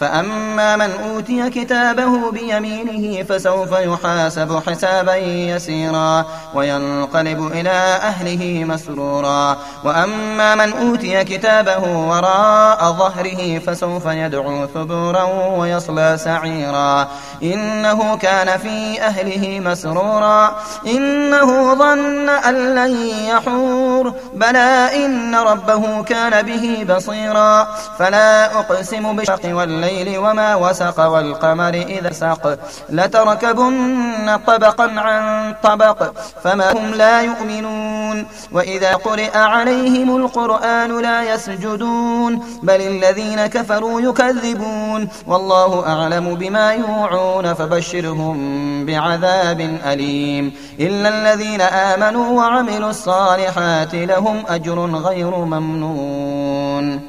فأما من أوتي كتابه بيمينه فسوف يحاسب حسابا يسيرا وينقلب إلى أهله مسرورا. وأما من أوتي كتابه وراء ظهره فسوف يدعو ثبورا ويصلى سعيرا. إنه كان في أهله مسرورا. إنه ظن أن لن يحور. بلى إن ربه كان به بصيرا. فلا أقسم بشق والليل والليل وما وسق والقمر إذا سق لتركبن طبقا عن طبق فما هم لا يؤمنون. وإذا قرئ عليهم القرآن لا يسجدون. بل الذين كفروا يكذبون. والله أعلم بما يوعون فبشرهم بعذاب أليم. إلا الذين آمنوا وعملوا الصالحات لهم أجر غير ممنون.